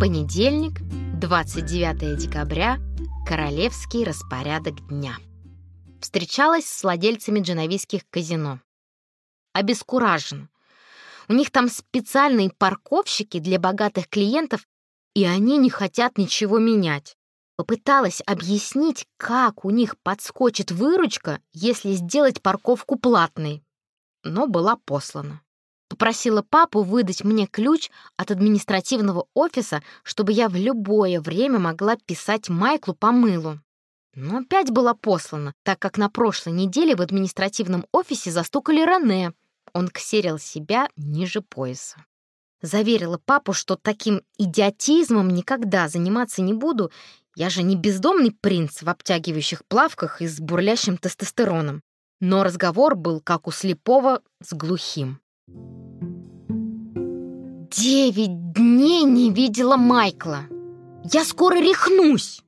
Понедельник, 29 декабря, королевский распорядок дня. Встречалась с владельцами дженовийских казино. Обескуражен. У них там специальные парковщики для богатых клиентов, и они не хотят ничего менять. Попыталась объяснить, как у них подскочит выручка, если сделать парковку платной, но была послана. Попросила папу выдать мне ключ от административного офиса, чтобы я в любое время могла писать Майклу по мылу. Но опять была послана, так как на прошлой неделе в административном офисе застукали Рене. Он ксерил себя ниже пояса. Заверила папу, что таким идиотизмом никогда заниматься не буду. Я же не бездомный принц в обтягивающих плавках и с бурлящим тестостероном. Но разговор был как у слепого с глухим. Девять дней не видела Майкла. Я скоро рехнусь.